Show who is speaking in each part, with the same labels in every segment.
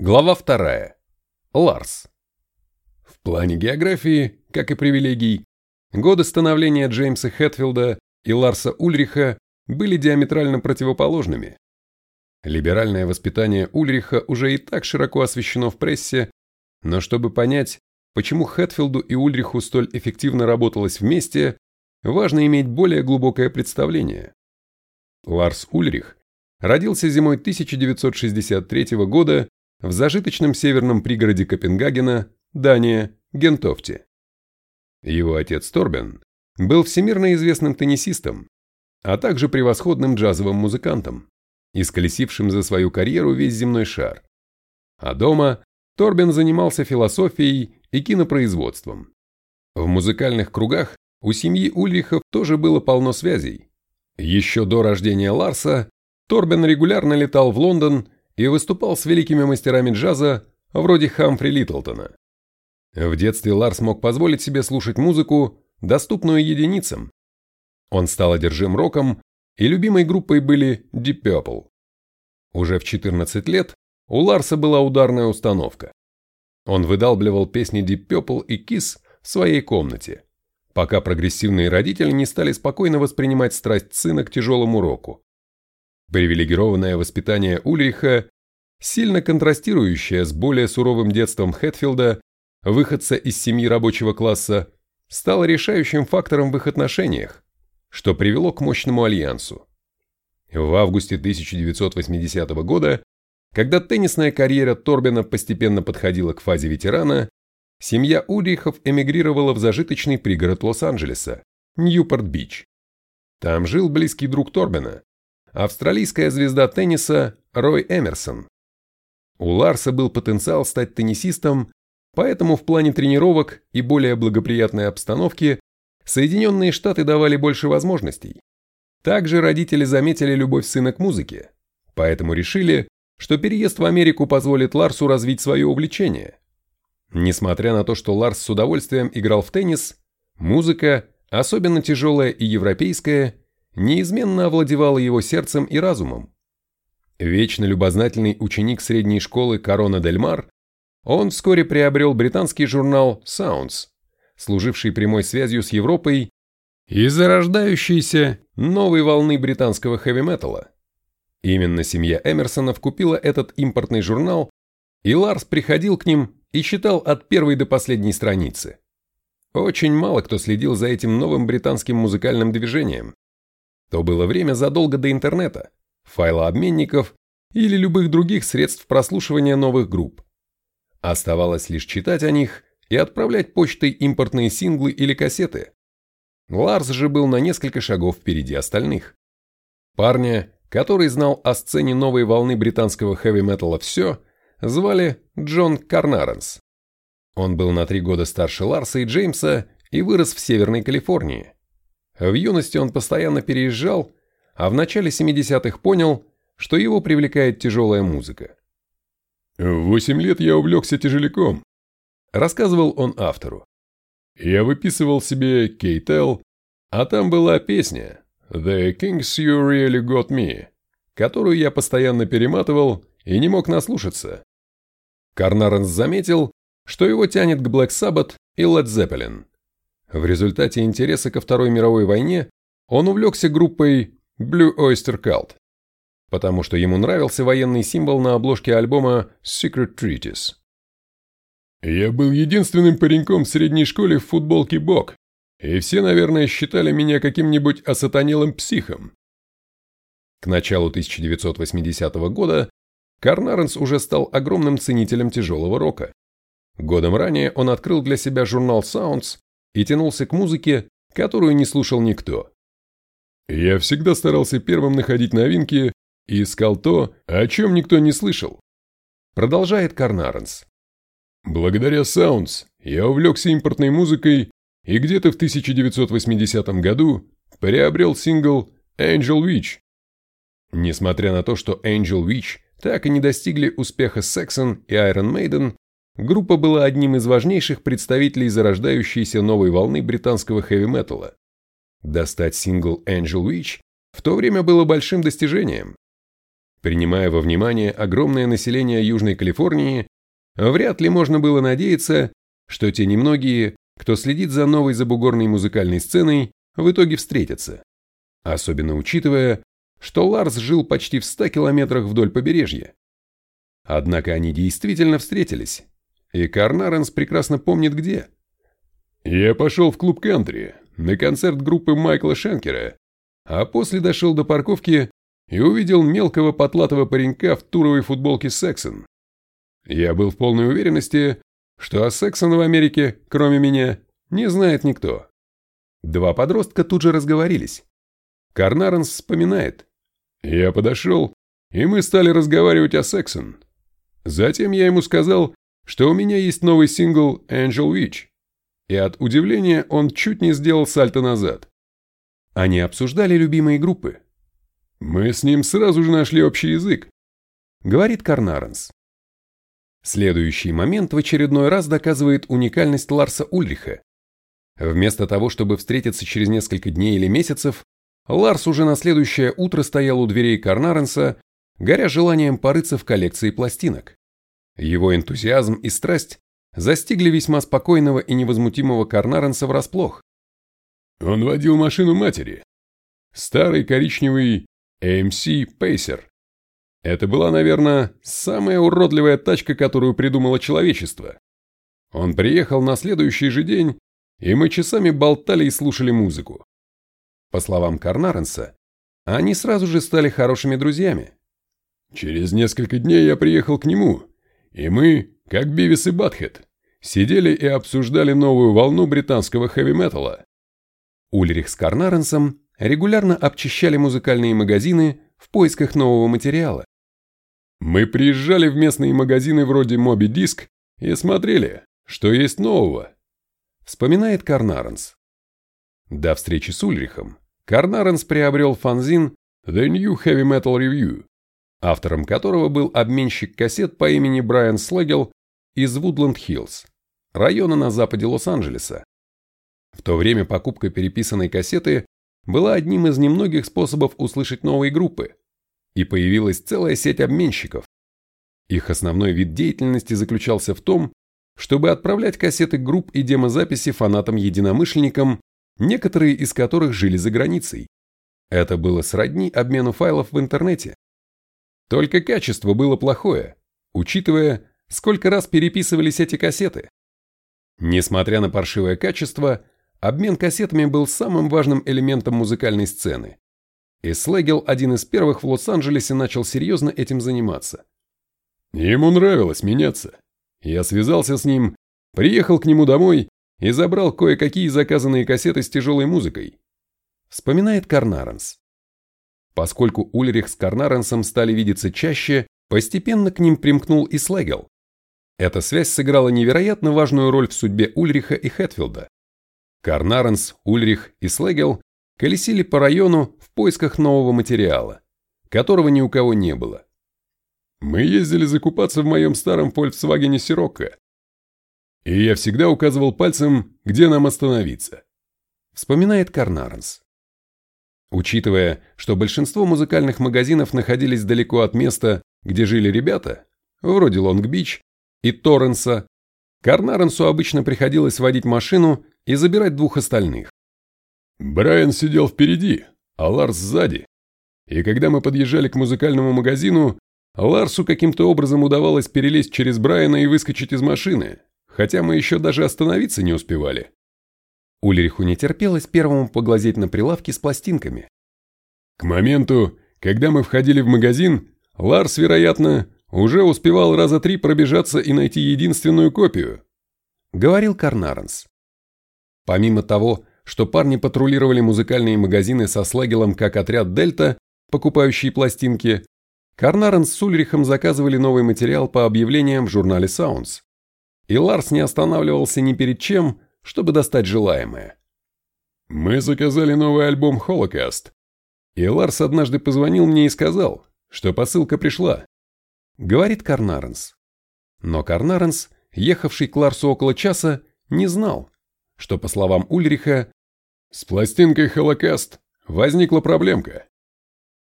Speaker 1: Глава вторая. Ларс. В плане географии, как и привилегий, годы становления Джеймса Хэтфилда и Ларса Ульриха были диаметрально противоположными. Либеральное воспитание Ульриха уже и так широко освещено в прессе, но чтобы понять, почему Хэтфилду и Ульриху столь эффективно работалось вместе, важно иметь более глубокое представление. Ларс Ульрих родился зимой 1963 года в зажиточном северном пригороде Копенгагена, Дания, Гентофте. Его отец Торбен был всемирно известным теннисистом, а также превосходным джазовым музыкантом, исколесившим за свою карьеру весь земной шар. А дома Торбен занимался философией и кинопроизводством. В музыкальных кругах у семьи Ульрихов тоже было полно связей. Еще до рождения Ларса Торбен регулярно летал в Лондон и выступал с великими мастерами джаза вроде Хамфри Литлтона. В детстве Ларс мог позволить себе слушать музыку, доступную единицам. Он стал одержим роком, и любимой группой были Deep Purple. Уже в 14 лет у Ларса была ударная установка. Он выдалбливал песни Deep Purple и Kiss в своей комнате, пока прогрессивные родители не стали спокойно воспринимать страсть сына к тяжелому року. Привилегированное воспитание Ульриха, сильно контрастирующее с более суровым детством Хэтфилда, выходца из семьи рабочего класса, стало решающим фактором в их отношениях, что привело к мощному альянсу. В августе 1980 года, когда теннисная карьера Торбина постепенно подходила к фазе ветерана, семья Ульрихов эмигрировала в зажиточный пригород Лос-Анджелеса, Ньюпорт-Бич. Там жил близкий друг Торбина, австралийская звезда тенниса Рой Эмерсон. У Ларса был потенциал стать теннисистом, поэтому в плане тренировок и более благоприятной обстановки Соединенные Штаты давали больше возможностей. Также родители заметили любовь сына к музыке, поэтому решили, что переезд в Америку позволит Ларсу развить свое увлечение. Несмотря на то, что Ларс с удовольствием играл в теннис, музыка, особенно тяжелая и европейская, неизменно овладевала его сердцем и разумом. Вечно любознательный ученик средней школы Корона Дель Мар, он вскоре приобрел британский журнал Sounds, служивший прямой связью с Европой и зарождающейся новой волны британского хэви-металла. Именно семья Эмерсонов купила этот импортный журнал, и Ларс приходил к ним и читал от первой до последней страницы. Очень мало кто следил за этим новым британским музыкальным движением. То было время задолго до интернета, файлообменников или любых других средств прослушивания новых групп. Оставалось лишь читать о них и отправлять почтой импортные синглы или кассеты. Ларс же был на несколько шагов впереди остальных. Парня, который знал о сцене новой волны британского хэви-металла все, звали Джон Карнаренс. Он был на три года старше Ларса и Джеймса и вырос в Северной Калифорнии. В юности он постоянно переезжал, а в начале 70-х понял, что его привлекает тяжелая музыка.
Speaker 2: «В восемь лет я увлекся тяжеляком», – рассказывал он автору. «Я выписывал себе Кейтел, а там была песня «The Kings You Really Got Me», которую я постоянно перематывал и не мог наслушаться. Карнаренс заметил, что его тянет к Black Sabbath и Led Zeppelin. В результате интереса ко Второй мировой войне он увлекся группой Blue Oyster Cult, потому что ему нравился военный символ на обложке альбома Secret Treaties. Я был единственным пареньком в средней школе в футболке Бок, и все, наверное, считали меня каким-нибудь осатанелым психом.
Speaker 1: К началу 1980 года Карнаренс уже стал огромным ценителем тяжелого рока. Годом ранее он открыл для себя журнал Sounds и тянулся к музыке, которую не слушал никто.
Speaker 2: Я всегда старался первым находить новинки и искал то, о чем никто не слышал.
Speaker 1: Продолжает Карнаренс.
Speaker 2: Благодаря Sounds я увлекся импортной музыкой и где-то в 1980 году приобрел сингл Angel Witch.
Speaker 1: Несмотря на то, что Angel Witch так и не достигли успеха Saxon и Iron Maiden, Группа была одним из важнейших представителей зарождающейся новой волны британского хэви-металла. Достать сингл Angel Witch в то время было большим достижением. Принимая во внимание огромное население Южной Калифорнии, вряд ли можно было надеяться, что те немногие, кто следит за новой забугорной музыкальной сценой, в итоге встретятся. Особенно учитывая, что Ларс жил почти в 100 километрах вдоль побережья. Однако они действительно встретились, и Карнаренс прекрасно помнит где.
Speaker 2: Я пошел в клуб кантри, на концерт группы Майкла Шенкера, а после дошел до парковки и увидел мелкого потлатого паренька в туровой футболке Сексон. Я был в полной уверенности, что о Сексона в Америке, кроме меня, не знает никто.
Speaker 1: Два подростка тут же разговорились. Карнаренс вспоминает.
Speaker 2: Я подошел, и мы стали разговаривать о Сексон. Затем я ему сказал, что у меня есть новый сингл «Angel Witch», и от удивления он чуть не сделал сальто назад.
Speaker 1: Они обсуждали любимые группы.
Speaker 2: Мы с ним сразу же нашли общий язык,
Speaker 1: говорит Карнаренс. Следующий момент в очередной раз доказывает уникальность Ларса Ульриха. Вместо того, чтобы встретиться через несколько дней или месяцев, Ларс уже на следующее утро стоял у дверей Карнаренса, горя желанием порыться в коллекции пластинок. Его энтузиазм и страсть застигли весьма спокойного и невозмутимого Карнаренса врасплох.
Speaker 2: Он водил машину матери. Старый коричневый AMC Pacer. Это была, наверное, самая уродливая тачка, которую придумало человечество. Он приехал на следующий же день, и мы часами болтали и слушали музыку.
Speaker 1: По словам Карнаренса, они сразу же стали хорошими друзьями.
Speaker 2: Через несколько дней я приехал к нему, и мы, как Бивис и Батхед, сидели и обсуждали новую волну британского хэви-металла.
Speaker 1: Ульрих с Карнаренсом регулярно обчищали музыкальные магазины в поисках нового материала.
Speaker 2: Мы приезжали в местные магазины вроде Моби Диск и смотрели, что есть нового.
Speaker 1: Вспоминает Карнаренс. До встречи с Ульрихом Карнаренс приобрел фанзин
Speaker 2: The New Heavy Metal Review,
Speaker 1: автором которого был обменщик кассет по имени Брайан Слегел из Вудланд-Хиллз, района на западе Лос-Анджелеса. В то время покупка переписанной кассеты была одним из немногих способов услышать новые группы, и появилась целая сеть обменщиков. Их основной вид деятельности заключался в том, чтобы отправлять кассеты групп и демозаписи фанатам-единомышленникам, некоторые из которых жили за границей. Это было сродни обмену файлов в интернете. Только качество было плохое, учитывая, сколько раз переписывались эти кассеты. Несмотря на паршивое качество, обмен кассетами был самым важным элементом музыкальной сцены. И Слегел, один из первых в Лос-Анджелесе, начал серьезно этим заниматься.
Speaker 2: Ему нравилось меняться. Я связался с ним, приехал к нему домой и забрал кое-какие заказанные кассеты с тяжелой музыкой.
Speaker 1: Вспоминает Карнаренс. Поскольку Ульрих с Карнаренсом стали видеться чаще, постепенно к ним примкнул и Слегел. Эта связь сыграла невероятно важную роль в судьбе Ульриха и Хэтфилда. Карнаренс, Ульрих и Слегел колесили по району в поисках нового материала, которого ни у кого не было.
Speaker 2: Мы ездили закупаться в моем старом Volkswagen Sirocco. И я всегда указывал пальцем, где нам остановиться.
Speaker 1: Вспоминает Карнаренс. Учитывая, что большинство музыкальных магазинов находились далеко от места, где жили ребята, вроде Лонг-Бич и Торренса, Карнаренсу обычно приходилось водить машину и забирать двух остальных.
Speaker 2: Брайан сидел впереди, а Ларс сзади. И когда мы подъезжали к музыкальному магазину, Ларсу каким-то образом удавалось перелезть через Брайана и выскочить из машины, хотя мы еще даже остановиться не успевали.
Speaker 1: Ульриху не терпелось первому поглазеть на прилавки с пластинками.
Speaker 2: К моменту, когда мы входили в магазин, Ларс, вероятно, уже успевал раза три пробежаться и найти единственную копию.
Speaker 1: Говорил Карнаренс. Помимо того, что парни патрулировали музыкальные магазины со слагелом как отряд «Дельта», покупающие пластинки, Карнарен с Ульрихом заказывали новый материал по объявлениям в журнале Sounds. И Ларс не останавливался ни перед чем, чтобы достать желаемое.
Speaker 2: «Мы заказали новый альбом «Холокаст». И Ларс однажды позвонил мне и сказал, что посылка пришла.
Speaker 1: Говорит Карнаренс. Но Карнаренс, ехавший к Ларсу около часа, не знал, что, по словам Ульриха,
Speaker 2: с пластинкой «Холокаст» возникла проблемка.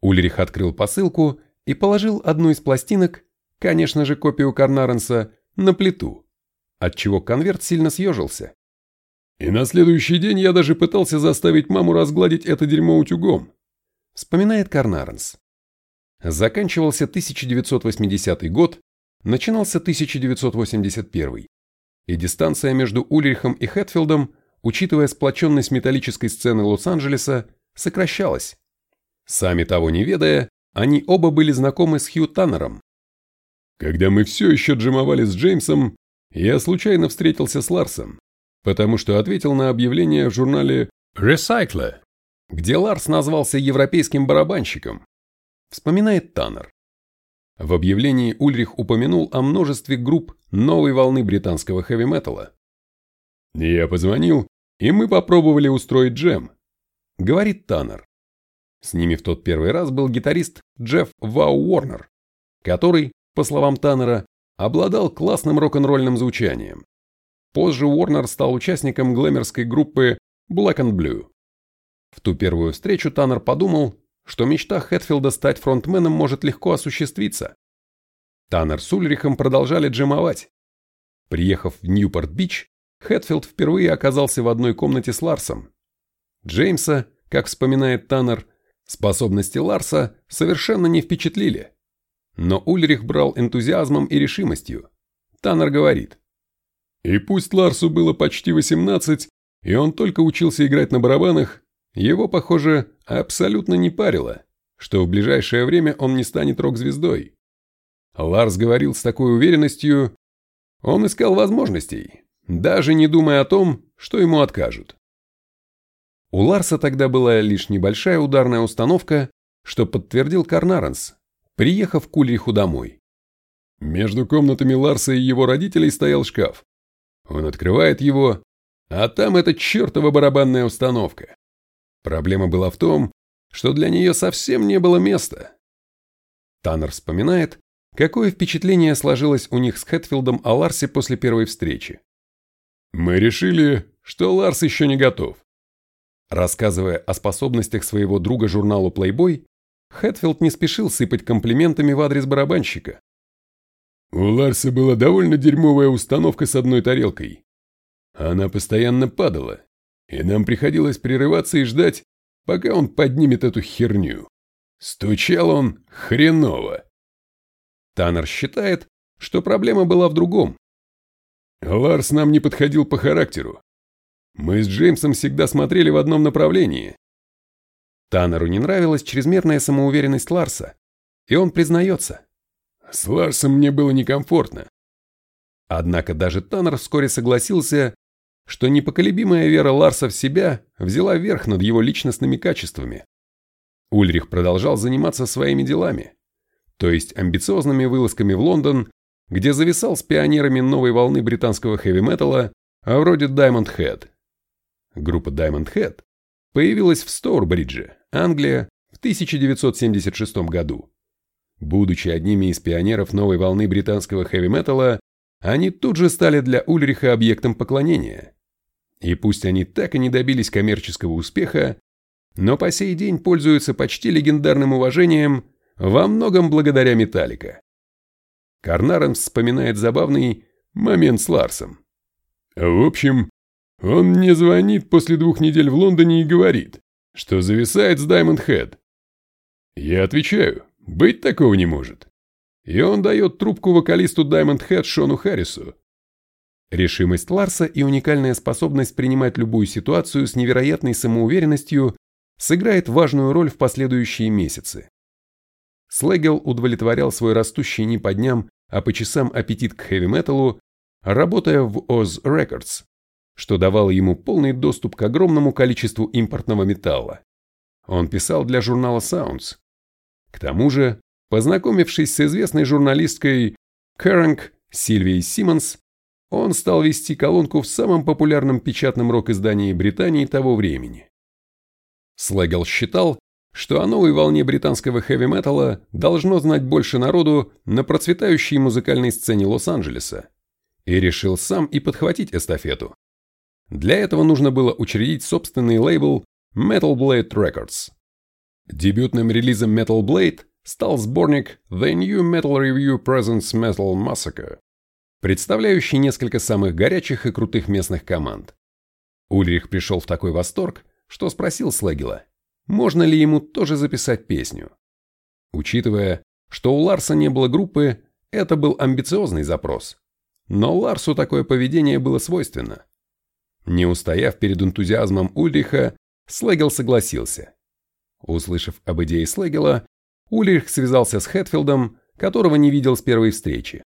Speaker 1: Ульрих открыл посылку и положил одну из пластинок, конечно же копию Карнаренса, на плиту, отчего конверт сильно съежился.
Speaker 2: И на следующий день я даже пытался заставить маму разгладить это дерьмо утюгом.
Speaker 1: Вспоминает Карнаренс. Заканчивался 1980 год, начинался 1981, и дистанция между Ульрихом и Хэтфилдом, учитывая сплоченность металлической сцены Лос-Анджелеса, сокращалась. Сами того не ведая, они оба были знакомы с Хью Таннером.
Speaker 2: Когда мы все еще джимовали с Джеймсом, я случайно встретился с Ларсом, потому что ответил на объявление в журнале «Recycle»,
Speaker 1: где Ларс назвался европейским барабанщиком, вспоминает Таннер. В объявлении Ульрих упомянул о множестве групп новой волны британского хэви-металла.
Speaker 2: «Я позвонил, и мы попробовали устроить джем», —
Speaker 1: говорит Таннер. С ними в тот первый раз был гитарист Джефф Вау Уорнер, который, по словам Таннера, обладал классным рок-н-ролльным звучанием. Позже Уорнер стал участником глэмерской группы Black and Blue. В ту первую встречу Таннер подумал, что мечта Хэтфилда стать фронтменом может легко осуществиться. Таннер с Ульрихом продолжали джемовать. Приехав в Ньюпорт-Бич, Хэтфилд впервые оказался в одной комнате с Ларсом. Джеймса, как вспоминает Таннер, способности Ларса совершенно не впечатлили. Но Ульрих брал энтузиазмом и решимостью. Таннер говорит.
Speaker 2: И пусть Ларсу было почти 18, и он только учился играть на барабанах, его, похоже, абсолютно не парило, что в ближайшее время он не станет рок-звездой. Ларс говорил с такой уверенностью, он искал возможностей, даже не думая о том, что ему откажут.
Speaker 1: У Ларса тогда была лишь небольшая ударная установка, что подтвердил Карнаренс, приехав к Ульриху домой.
Speaker 2: Между комнатами Ларса и его родителей стоял шкаф. Он открывает его, а там эта чертова барабанная установка. Проблема была в том, что для нее совсем не было места.
Speaker 1: Таннер вспоминает, какое впечатление сложилось у них с Хэтфилдом о Ларсе после первой встречи.
Speaker 2: «Мы решили, что Ларс еще не готов».
Speaker 1: Рассказывая о способностях своего друга журналу Playboy, Хэтфилд не спешил сыпать комплиментами в адрес барабанщика.
Speaker 2: У Ларса была довольно дерьмовая установка с одной тарелкой. Она постоянно падала, и нам приходилось прерываться и ждать, пока он поднимет эту херню. Стучал он хреново.
Speaker 1: Таннер считает, что проблема была в другом.
Speaker 2: Ларс нам не подходил по характеру. Мы с Джеймсом всегда смотрели в одном направлении.
Speaker 1: Таннеру не нравилась чрезмерная самоуверенность Ларса, и он признается.
Speaker 2: С Ларсом мне было некомфортно.
Speaker 1: Однако даже Таннер вскоре согласился, что непоколебимая вера Ларса в себя взяла верх над его личностными качествами. Ульрих продолжал заниматься своими делами, то есть амбициозными вылазками в Лондон, где зависал с пионерами новой волны британского хэви-металла, а вроде Diamond Head. Группа Diamond Head появилась в Стоурбридже, Англия, в 1976 году. Будучи одними из пионеров новой волны британского хэви-металла, они тут же стали для Ульриха объектом поклонения. И пусть они так и не добились коммерческого успеха, но по сей день пользуются почти легендарным уважением во многом благодаря Металлика. Карнарен вспоминает забавный момент с Ларсом.
Speaker 2: В общем, он мне звонит после двух недель в Лондоне и говорит, что зависает с Diamond Head. Я отвечаю, быть такого не может. И он дает трубку вокалисту Diamond Head Шону Харрису,
Speaker 1: Решимость Ларса и уникальная способность принимать любую ситуацию с невероятной самоуверенностью сыграет важную роль в последующие месяцы. Слегел удовлетворял свой растущий не по дням, а по часам аппетит к хэви-металу, работая в Oz Records, что давало ему полный доступ к огромному количеству импортного металла. Он писал для журнала Sounds. К тому же, познакомившись с известной журналисткой Кэринг Сильвией Симмонс, он стал вести колонку в самом популярном печатном рок-издании Британии того времени. Слэгел считал, что о новой волне британского хэви-металла должно знать больше народу на процветающей музыкальной сцене Лос-Анджелеса, и решил сам и подхватить эстафету. Для этого нужно было учредить собственный лейбл Metal Blade Records. Дебютным релизом Metal Blade стал сборник The New Metal Review Presents Metal Massacre, представляющий несколько самых горячих и крутых местных команд. Ульрих пришел в такой восторг, что спросил Слегела, можно ли ему тоже записать песню. Учитывая, что у Ларса не было группы, это был амбициозный запрос. Но Ларсу такое поведение было свойственно. Не устояв перед энтузиазмом Ульриха, Слегел согласился. Услышав об идее Слегела, Ульрих связался с Хэтфилдом, которого не видел с первой встречи.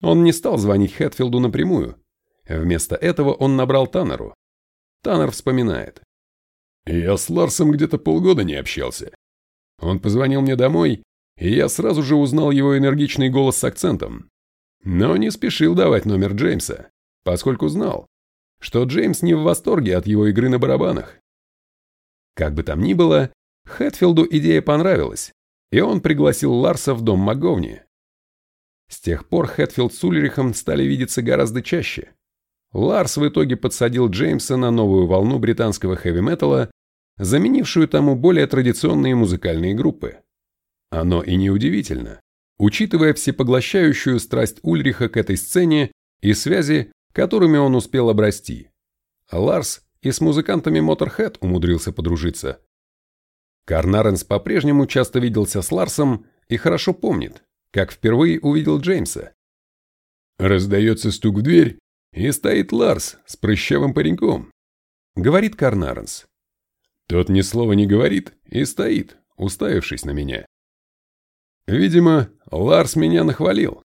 Speaker 1: Он не стал звонить Хэтфилду напрямую. Вместо этого он набрал Таннеру. Таннер вспоминает.
Speaker 2: «Я с Ларсом где-то полгода не общался. Он позвонил мне домой, и я сразу же узнал его энергичный голос с акцентом. Но не спешил давать номер Джеймса, поскольку знал, что Джеймс не в восторге от его игры на барабанах. Как бы там ни было, Хэтфилду идея понравилась, и он пригласил Ларса в дом МакГовни. С тех пор Хэтфилд с Ульрихом стали видеться гораздо чаще. Ларс в итоге подсадил Джеймса на новую волну британского хэви-металла, заменившую тому более традиционные музыкальные группы. Оно и неудивительно, учитывая всепоглощающую страсть Ульриха к этой сцене и связи, которыми он успел обрасти. Ларс и с музыкантами Motorhead умудрился подружиться. Корнаренс по-прежнему часто виделся с Ларсом и хорошо помнит, как впервые увидел Джеймса. Раздается стук в дверь, и стоит Ларс с прыщавым пареньком,
Speaker 1: говорит Корнаренс.
Speaker 2: Тот ни слова не говорит и стоит, уставившись на меня. Видимо, Ларс меня нахвалил.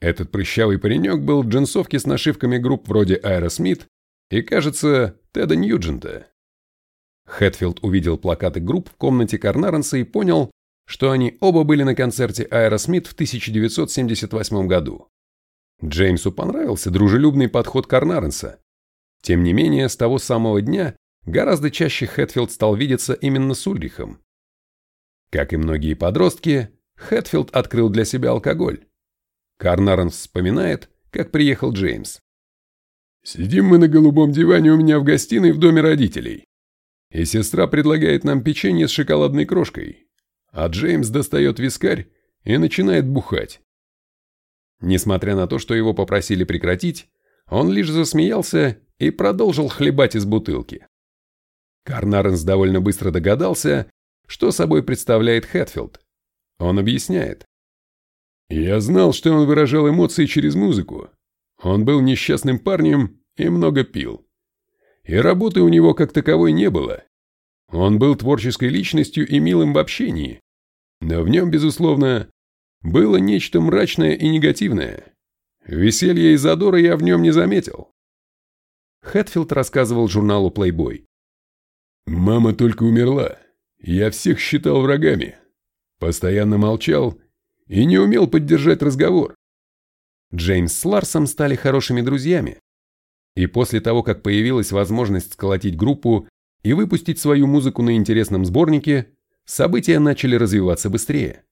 Speaker 2: Этот прыщавый паренек был в джинсовке с нашивками групп вроде Аэросмит и, кажется, Теда Ньюджента. Хэтфилд увидел плакаты групп в комнате Корнаренса и понял, что они оба были на концерте Аэросмит в 1978 году. Джеймсу понравился дружелюбный подход Корнаренса. Тем не менее, с того самого дня гораздо чаще Хэтфилд стал видеться именно с Ульрихом. Как и многие подростки, Хэтфилд открыл для себя алкоголь. Карнарен вспоминает, как приехал Джеймс. «Сидим мы на голубом диване у меня в гостиной в доме родителей. И сестра предлагает нам печенье с шоколадной крошкой. А Джеймс достает вискарь и начинает бухать.
Speaker 1: Несмотря на то, что его попросили прекратить, он лишь засмеялся и продолжил хлебать из бутылки. Карнаренс довольно быстро догадался, что собой представляет Хэтфилд, он объясняет.
Speaker 2: «Я знал, что он выражал эмоции через музыку. Он был несчастным парнем и много пил. И работы у него как таковой не было. Он был творческой личностью и милым в общении. Но в нем, безусловно, было нечто мрачное и негативное. Веселья и задора я в нем не заметил.
Speaker 1: Хэтфилд рассказывал журналу Playboy.
Speaker 2: «Мама только умерла. Я всех считал врагами. Постоянно молчал и не умел поддержать разговор.
Speaker 1: Джеймс с Ларсом стали хорошими друзьями. И после того, как появилась возможность сколотить группу и выпустить свою музыку на интересном сборнике, события начали развиваться быстрее.